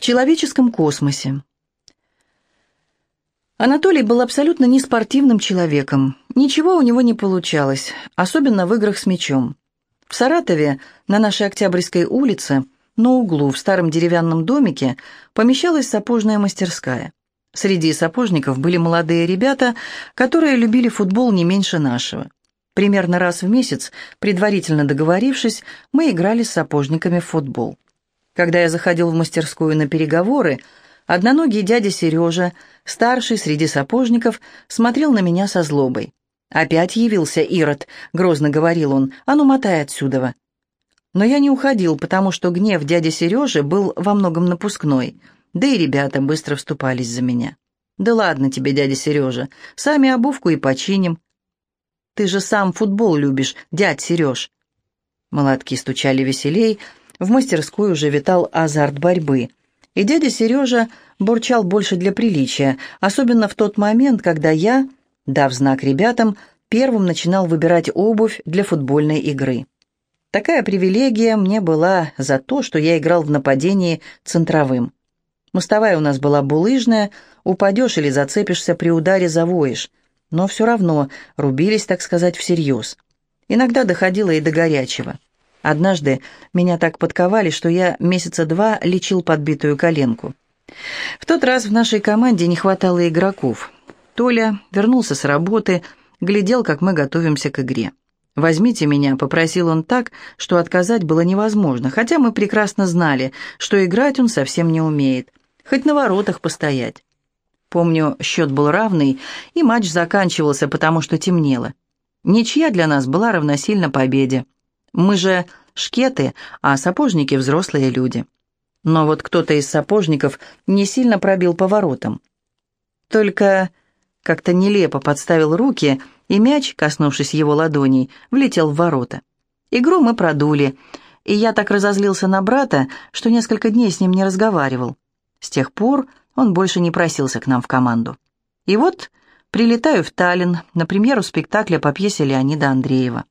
В человеческом космосе. Анатолий был абсолютно неспортивным человеком. Ничего у него не получалось, особенно в играх с мячом. В Саратове, на нашей Октябрьской улице, на углу в старом деревянном домике, помещалась сапожная мастерская. Среди сапожников были молодые ребята, которые любили футбол не меньше нашего. Примерно раз в месяц, предварительно договорившись, мы играли с сапожниками в футбол. Когда я заходил в мастерскую на переговоры, одноногий дядя Сережа, старший среди сапожников, смотрел на меня со злобой. «Опять явился Ирод», — грозно говорил он, — «а ну мотай отсюда». Но я не уходил, потому что гнев дяди Сережи был во многом напускной, да и ребята быстро вступались за меня. «Да ладно тебе, дядя Сережа, сами обувку и починим». «Ты же сам футбол любишь, дядь Сереж». Молотки стучали веселей, — в мастерской уже витал азарт борьбы. И дядя Сережа бурчал больше для приличия, особенно в тот момент, когда я, дав знак ребятам, первым начинал выбирать обувь для футбольной игры. Такая привилегия мне была за то, что я играл в нападении центровым. Мостовая у нас была булыжная, упадешь или зацепишься при ударе, завоешь. Но все равно рубились, так сказать, всерьез. Иногда доходило и до горячего. Однажды меня так подковали, что я месяца два лечил подбитую коленку. В тот раз в нашей команде не хватало игроков. Толя вернулся с работы, глядел, как мы готовимся к игре. «Возьмите меня», — попросил он так, что отказать было невозможно, хотя мы прекрасно знали, что играть он совсем не умеет, хоть на воротах постоять. Помню, счет был равный, и матч заканчивался, потому что темнело. Ничья для нас была равносильна победе. Мы же шкеты, а сапожники – взрослые люди. Но вот кто-то из сапожников не сильно пробил поворотом. Только как-то нелепо подставил руки, и мяч, коснувшись его ладоней, влетел в ворота. Игру мы продули, и я так разозлился на брата, что несколько дней с ним не разговаривал. С тех пор он больше не просился к нам в команду. И вот прилетаю в Таллин на премьеру спектакля по пьесе Леонида Андреева.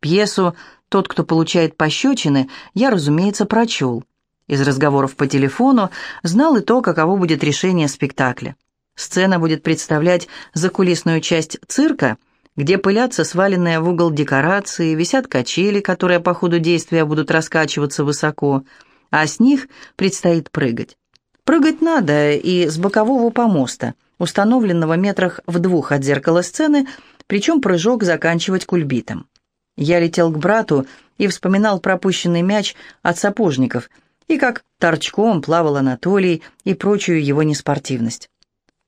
Пьесу тот, кто получает пощечины, я, разумеется, прочел. Из разговоров по телефону знал и то, каково будет решение спектакля. Сцена будет представлять закулисную часть цирка, где пылятся сваленные в угол декорации, висят качели, которые по ходу действия будут раскачиваться высоко, а с них предстоит прыгать. Прыгать надо и с бокового помоста, установленного метрах в двух от зеркала сцены, причем прыжок заканчивать кульбитом. Я летел к брату и вспоминал пропущенный мяч от сапожников и как торчком плавал Анатолий и прочую его неспортивность.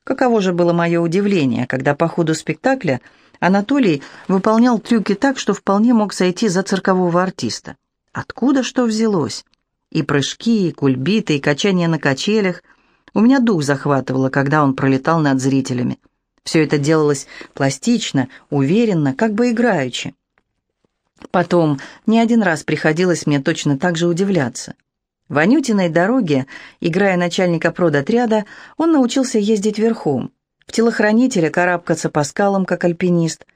Каково же было мое удивление, когда по ходу спектакля Анатолий выполнял трюки так, что вполне мог сойти за циркового артиста. Откуда что взялось? И прыжки, и кульбиты, и качания на качелях. У меня дух захватывало, когда он пролетал над зрителями. Все это делалось пластично, уверенно, как бы играючи. Потом не один раз приходилось мне точно так же удивляться. В Анютиной дороге, играя начальника продотряда, он научился ездить верхом, в телохранителя карабкаться по скалам, как альпинист.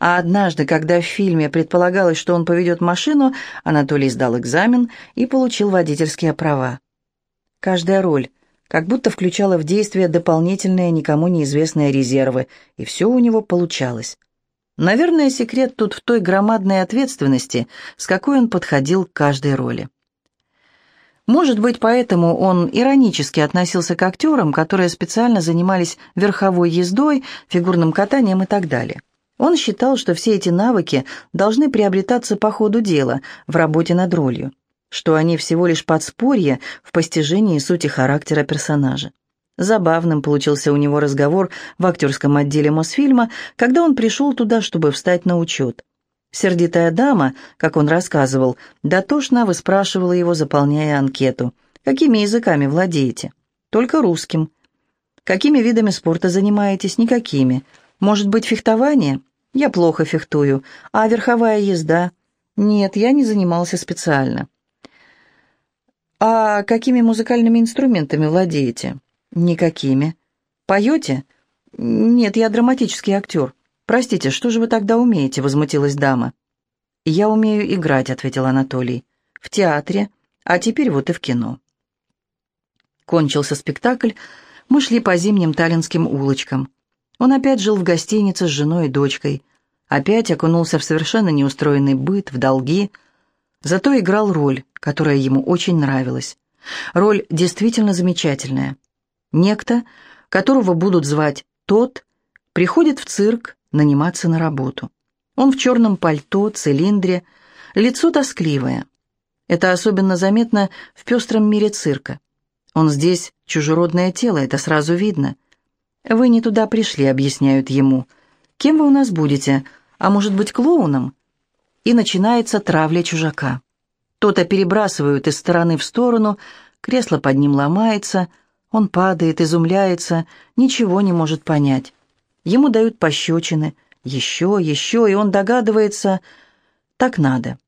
А однажды, когда в фильме предполагалось, что он поведет машину, Анатолий сдал экзамен и получил водительские права. Каждая роль как будто включала в действие дополнительные никому неизвестные резервы, и все у него получалось. Наверное, секрет тут в той громадной ответственности, с какой он подходил к каждой роли. Может быть, поэтому он иронически относился к актерам, которые специально занимались верховой ездой, фигурным катанием и так далее. Он считал, что все эти навыки должны приобретаться по ходу дела, в работе над ролью, что они всего лишь подспорье в постижении сути характера персонажа. Забавным получился у него разговор в актерском отделе Мосфильма, когда он пришел туда, чтобы встать на учет. Сердитая дама, как он рассказывал, дотошно выспрашивала его, заполняя анкету. «Какими языками владеете?» «Только русским». «Какими видами спорта занимаетесь?» «Никакими». «Может быть, фехтование?» «Я плохо фехтую». «А верховая езда?» «Нет, я не занимался специально». «А какими музыкальными инструментами владеете?» «Никакими». «Поете?» «Нет, я драматический актер». «Простите, что же вы тогда умеете?» — возмутилась дама. «Я умею играть», — ответил Анатолий. «В театре, а теперь вот и в кино». Кончился спектакль, мы шли по зимним таллинским улочкам. Он опять жил в гостинице с женой и дочкой. Опять окунулся в совершенно неустроенный быт, в долги. Зато играл роль, которая ему очень нравилась. Роль действительно замечательная. Некто, которого будут звать «тот», приходит в цирк наниматься на работу. Он в черном пальто, цилиндре, лицо тоскливое. Это особенно заметно в пестром мире цирка. Он здесь чужеродное тело, это сразу видно. «Вы не туда пришли», — объясняют ему. «Кем вы у нас будете? А может быть, клоуном?» И начинается травля чужака. То-то перебрасывают из стороны в сторону, кресло под ним ломается, он падает, изумляется, ничего не может понять. Ему дают пощечины, еще, еще, и он догадывается, так надо.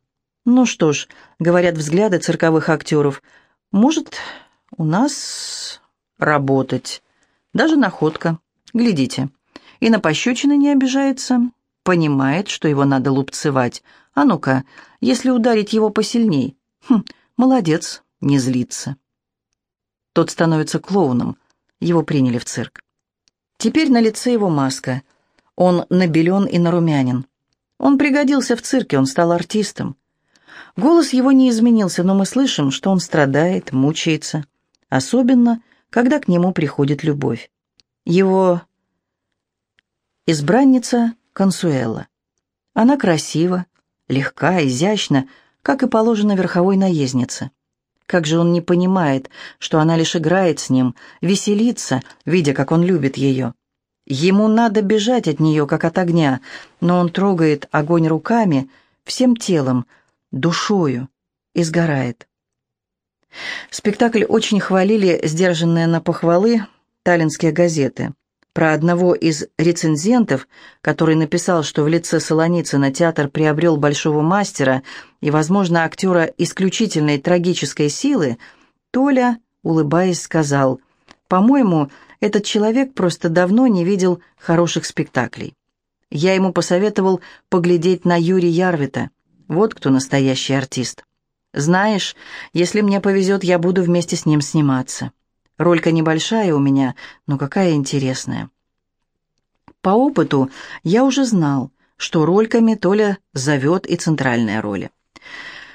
Ну что ж, говорят взгляды цирковых актеров, может, у нас работать. Даже находка. Глядите. И на пощечины не обижается. Понимает, что его надо лупцевать. А ну-ка, если ударить его посильней. Хм, молодец, не злится. Тот становится клоуном. Его приняли в цирк. Теперь на лице его маска. Он набелен и нарумянин. Он пригодился в цирке, он стал артистом. Голос его не изменился, но мы слышим, что он страдает, мучается. Особенно, когда к нему приходит любовь. Его избранница Консуэла. Она красива, легка, изящна, как и положено верховой наезднице. Как же он не понимает, что она лишь играет с ним, веселится, видя, как он любит ее. Ему надо бежать от нее, как от огня, но он трогает огонь руками, всем телом, душою и сгорает. Спектакль очень хвалили сдержанные на похвалы таллинские газеты. Про одного из рецензентов, который написал, что в лице Солоницына театр приобрел большого мастера и, возможно, актера исключительной трагической силы, Толя, улыбаясь, сказал, «По-моему, этот человек просто давно не видел хороших спектаклей. Я ему посоветовал поглядеть на Юрия Ярвита. Вот кто настоящий артист». Знаешь, если мне повезет, я буду вместе с ним сниматься. Ролька небольшая у меня, но какая интересная. По опыту я уже знал, что рольками Толя зовет и центральные роли.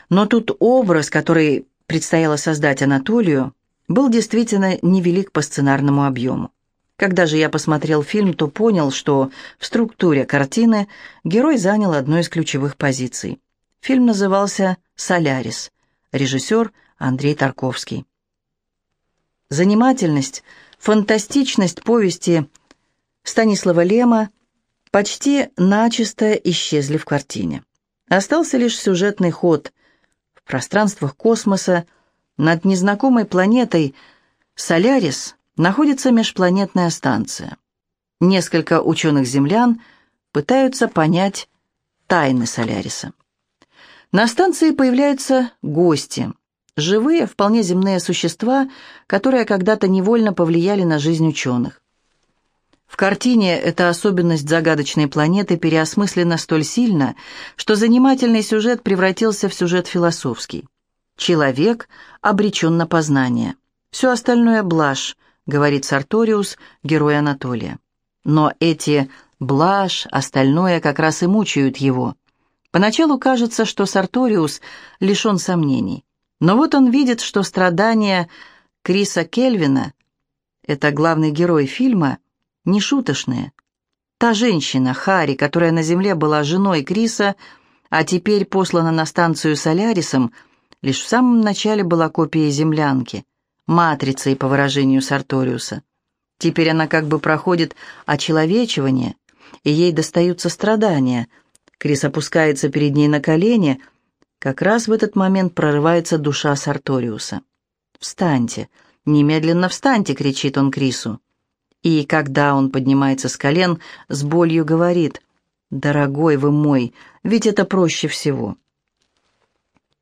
Но тут образ, который предстояло создать Анатолию, был действительно невелик по сценарному объему. Когда же я посмотрел фильм, то понял, что в структуре картины герой занял одну из ключевых позиций. Фильм назывался «Солярис», режиссер Андрей Тарковский. Занимательность, фантастичность повести Станислава Лема почти начисто исчезли в картине. Остался лишь сюжетный ход. В пространствах космоса над незнакомой планетой Солярис находится межпланетная станция. Несколько ученых-землян пытаются понять тайны Соляриса. На станции появляются гости, живые, вполне земные существа, которые когда-то невольно повлияли на жизнь ученых. В картине эта особенность загадочной планеты переосмыслена столь сильно, что занимательный сюжет превратился в сюжет философский. Человек обречен на познание. Все остальное – блажь, говорит Сарториус, герой Анатолия. Но эти блажь, остальное как раз и мучают его – Поначалу кажется, что Сарториус лишен сомнений. Но вот он видит, что страдания Криса Кельвина, это главный герой фильма, не шуточные. Та женщина, Хари, которая на Земле была женой Криса, а теперь послана на станцию Солярисом, лишь в самом начале была копией землянки, матрицей, по выражению Сарториуса. Теперь она как бы проходит очеловечивание, и ей достаются страдания – Крис опускается перед ней на колени. Как раз в этот момент прорывается душа Сарториуса. «Встаньте! Немедленно встаньте!» — кричит он Крису. И когда он поднимается с колен, с болью говорит, «Дорогой вы мой, ведь это проще всего».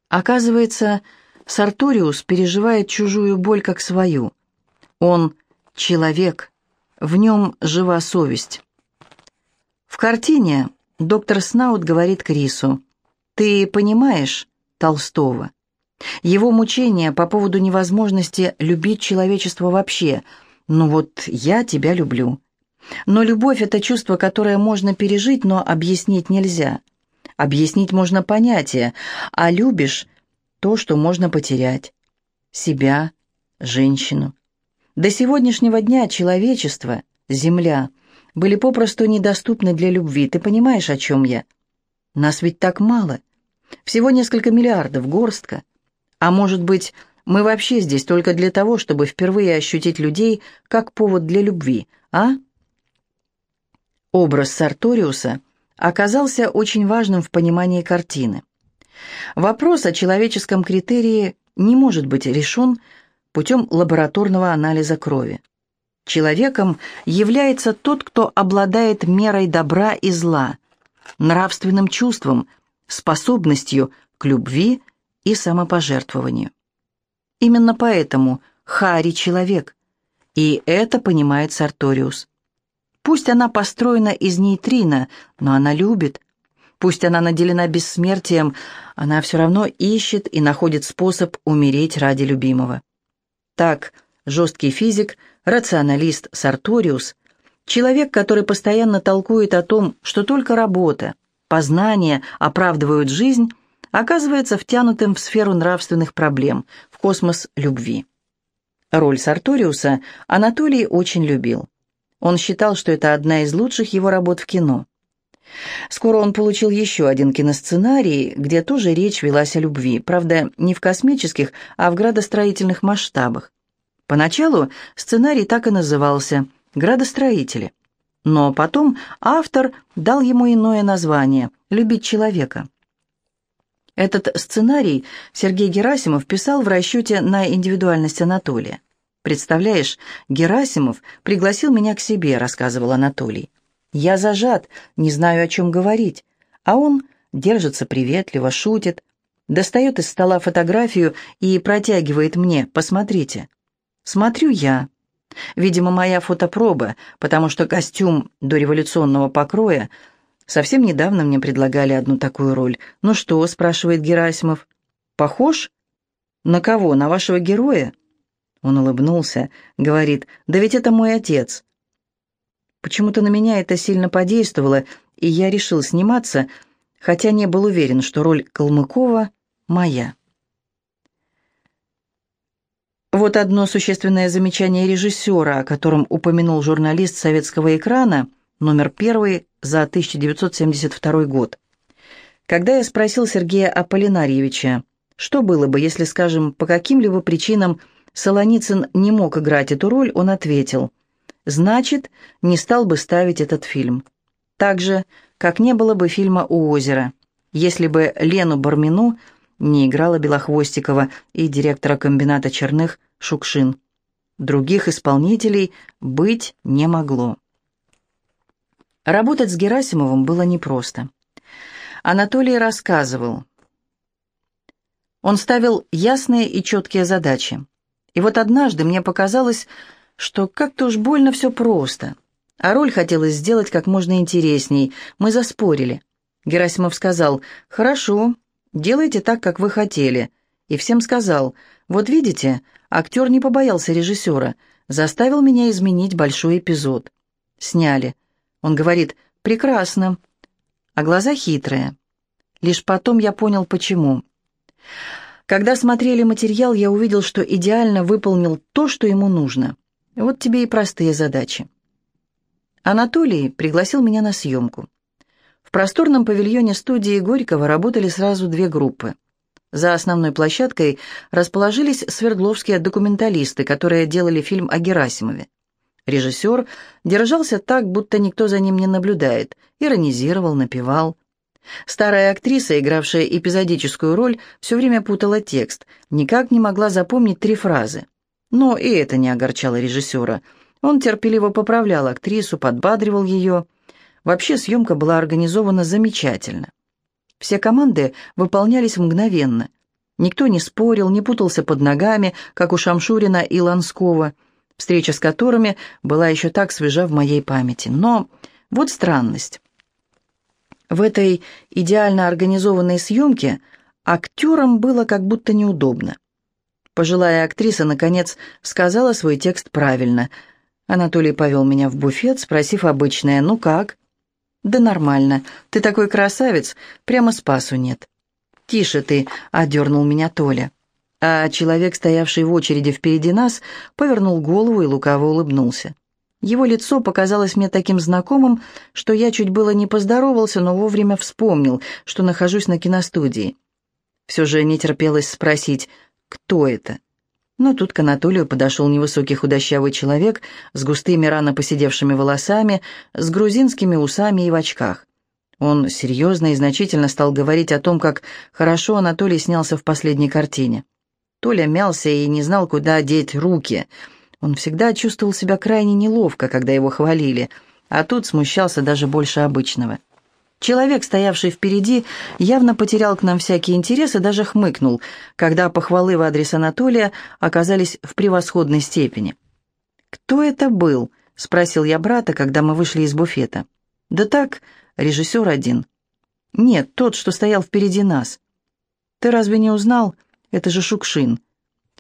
Оказывается, Сарториус переживает чужую боль как свою. Он человек, в нем жива совесть. В картине Доктор Снаут говорит Крису, «Ты понимаешь Толстого?» Его мучения по поводу невозможности любить человечество вообще. Ну вот я тебя люблю. Но любовь – это чувство, которое можно пережить, но объяснить нельзя. Объяснить можно понятие, а любишь – то, что можно потерять. Себя, женщину. До сегодняшнего дня человечество, земля, были попросту недоступны для любви. Ты понимаешь, о чем я? Нас ведь так мало. Всего несколько миллиардов, горстка. А может быть, мы вообще здесь только для того, чтобы впервые ощутить людей как повод для любви, а? Образ Сарториуса оказался очень важным в понимании картины. Вопрос о человеческом критерии не может быть решен путем лабораторного анализа крови. Человеком является тот, кто обладает мерой добра и зла, нравственным чувством, способностью к любви и самопожертвованию. Именно поэтому Хари – человек, и это понимает Сарториус. Пусть она построена из нейтрино, но она любит. Пусть она наделена бессмертием, она все равно ищет и находит способ умереть ради любимого. Так, жесткий физик, рационалист Сарториус, человек, который постоянно толкует о том, что только работа, познание оправдывают жизнь, оказывается втянутым в сферу нравственных проблем, в космос любви. Роль Сарториуса Анатолий очень любил. Он считал, что это одна из лучших его работ в кино. Скоро он получил еще один киносценарий, где тоже речь велась о любви, правда, не в космических, а в градостроительных масштабах. Поначалу сценарий так и назывался «Градостроители». Но потом автор дал ему иное название «Любить человека». Этот сценарий Сергей Герасимов писал в расчете на индивидуальность Анатолия. «Представляешь, Герасимов пригласил меня к себе», — рассказывал Анатолий. «Я зажат, не знаю, о чем говорить, а он держится приветливо, шутит, достает из стола фотографию и протягивает мне, посмотрите. Смотрю я. Видимо, моя фотопроба, потому что костюм до революционного покроя совсем недавно мне предлагали одну такую роль. «Ну что?» — спрашивает Герасимов. «Похож? На кого? На вашего героя?» Он улыбнулся, говорит, «Да ведь это мой отец». Почему-то на меня это сильно подействовало, и я решил сниматься, хотя не был уверен, что роль Калмыкова моя. Вот одно существенное замечание режиссера, о котором упомянул журналист советского экрана, номер первый за 1972 год. Когда я спросил Сергея Аполлинарьевича, что было бы, если, скажем, по каким-либо причинам Солоницын не мог играть эту роль, он ответил, «Значит, не стал бы ставить этот фильм. Так же, как не было бы фильма «У озера», если бы Лену Бармину не играла Белохвостикова и директора комбината черных Шукшин. Других исполнителей быть не могло. Работать с Герасимовым было непросто. Анатолий рассказывал. Он ставил ясные и четкие задачи. И вот однажды мне показалось, что как-то уж больно все просто. А роль хотелось сделать как можно интересней. Мы заспорили. Герасимов сказал, «Хорошо, делайте так, как вы хотели». И всем сказал, «Вот видите, актер не побоялся режиссера, заставил меня изменить большой эпизод». Сняли. Он говорит, «Прекрасно». А глаза хитрые. Лишь потом я понял, почему. Когда смотрели материал, я увидел, что идеально выполнил то, что ему нужно. Вот тебе и простые задачи. Анатолий пригласил меня на съемку. В просторном павильоне студии Горького работали сразу две группы. За основной площадкой расположились свердловские документалисты, которые делали фильм о Герасимове. Режиссер держался так, будто никто за ним не наблюдает, иронизировал, напевал. Старая актриса, игравшая эпизодическую роль, все время путала текст, никак не могла запомнить три фразы. Но и это не огорчало режиссера. Он терпеливо поправлял актрису, подбадривал ее. Вообще съемка была организована замечательно. Все команды выполнялись мгновенно. Никто не спорил, не путался под ногами, как у Шамшурина и Ланского, встреча с которыми была еще так свежа в моей памяти. Но вот странность. В этой идеально организованной съемке актерам было как будто неудобно. Пожилая актриса, наконец, сказала свой текст правильно. Анатолий повел меня в буфет, спросив обычное «Ну как?» «Да нормально. Ты такой красавец, прямо спасу нет». «Тише ты», — одернул меня Толя. А человек, стоявший в очереди впереди нас, повернул голову и лукаво улыбнулся. Его лицо показалось мне таким знакомым, что я чуть было не поздоровался, но вовремя вспомнил, что нахожусь на киностудии. Все же не терпелось спросить, кто это. Но тут к Анатолию подошел невысокий худощавый человек с густыми рано поседевшими волосами, с грузинскими усами и в очках. Он серьезно и значительно стал говорить о том, как хорошо Анатолий снялся в последней картине. Толя мялся и не знал, куда деть руки. Он всегда чувствовал себя крайне неловко, когда его хвалили, а тут смущался даже больше обычного. Человек, стоявший впереди, явно потерял к нам всякий интерес и даже хмыкнул, когда похвалы в адрес Анатолия оказались в превосходной степени. «Кто это был?» — спросил я брата, когда мы вышли из буфета. «Да так, режиссер один». «Нет, тот, что стоял впереди нас». «Ты разве не узнал? Это же Шукшин.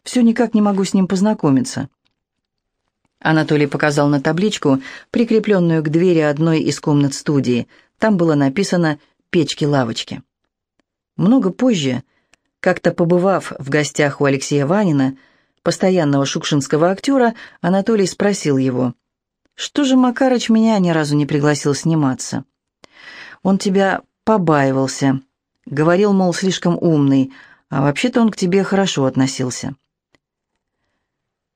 Все никак не могу с ним познакомиться». Анатолий показал на табличку, прикрепленную к двери одной из комнат студии — там было написано «печки-лавочки». Много позже, как-то побывав в гостях у Алексея Ванина, постоянного шукшинского актера, Анатолий спросил его, «Что же Макарыч меня ни разу не пригласил сниматься?» «Он тебя побаивался», говорил, мол, слишком умный, а вообще-то он к тебе хорошо относился.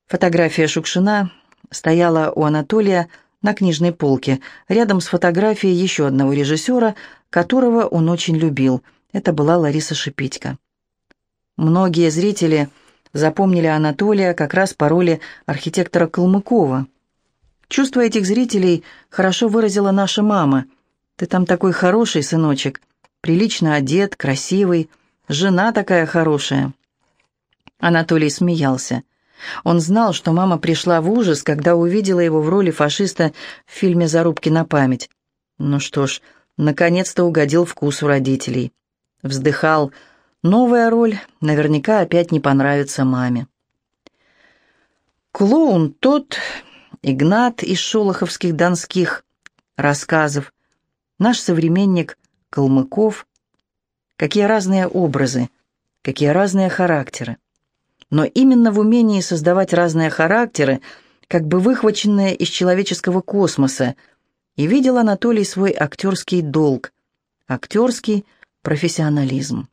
Фотография Шукшина стояла у Анатолия на книжной полке, рядом с фотографией еще одного режиссера, которого он очень любил. Это была Лариса Шипитько. Многие зрители запомнили Анатолия как раз по роли архитектора Калмыкова. Чувство этих зрителей хорошо выразила наша мама. «Ты там такой хороший, сыночек, прилично одет, красивый, жена такая хорошая». Анатолий смеялся. Он знал, что мама пришла в ужас, когда увидела его в роли фашиста в фильме «Зарубки на память». Ну что ж, наконец-то угодил вкус у родителей. Вздыхал. Новая роль наверняка опять не понравится маме. Клоун тот, Игнат из шолоховских донских рассказов, наш современник Калмыков. Какие разные образы, какие разные характеры но именно в умении создавать разные характеры, как бы выхваченные из человеческого космоса, и видел Анатолий свой актерский долг, актерский профессионализм.